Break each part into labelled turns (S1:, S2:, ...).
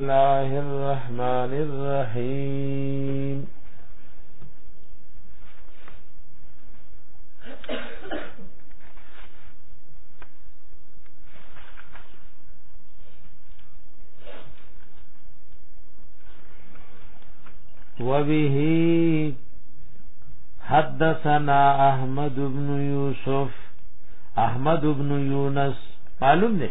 S1: الله الرحمن الرحيم وبه حدثنا احمد بن يوسف احمد بن يونس معلوم نه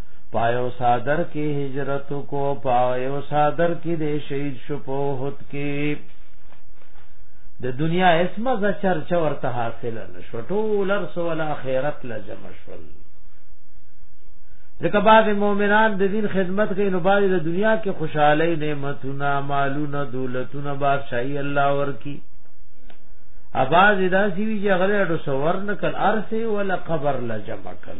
S1: پایو صادر کې هجرت کو پایو صادر کې د شهید شو په هوت کې د دنیا اسمه ز چرچا ورته حاصل نشو ټول ارس ولا خیرت لجم شول ځکه بعض مؤمنان د دین خدمت کوي نو بعض د دنیا کې خوشاله نعمتونه مالونه دولتونه بادشاہي الله ورکی اباز داسي وی چې غره ډو سور نکل ارسه ولا قبر لجمکل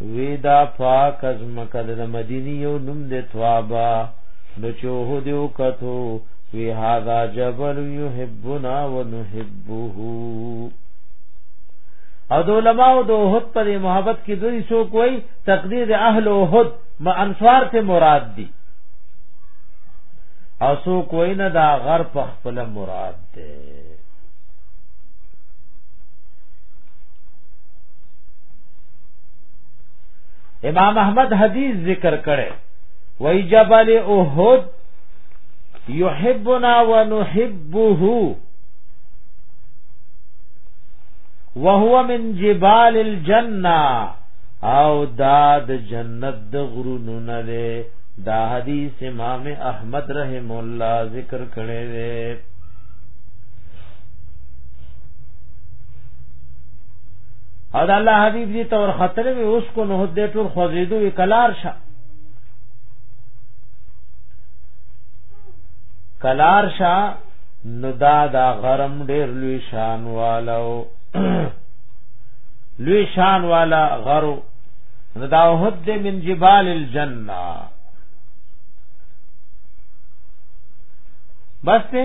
S1: وی دا پاک از مکه د مدینی یو نوم د توابا نو چوه دیو کتو وی هاذا جبل یحبنا ونحبه او د علماء د وحد پر محبت کې دوی سو کوئی تقدیر اهل وحد ما انصار ته مراد دی او سو کوئی نه دا غر په خپل مراد ده امام احمد حدیث ذکر کړي وای جبل احد يحبنا ونحبه وهو من جبال الجنه او دا د جنت د غرونو نه ده دا حدیث امام احمد رحم الله ذکر کړی دی او د الله حبيب دې تور خطر وي اوس کو نه دې ټول خوځېدو وی کلار شه کلار شه نو دا دا غرم ډېر لوی شان والو لوی شان والا غرو نو دا وحد دې من جبال الجنه بس ته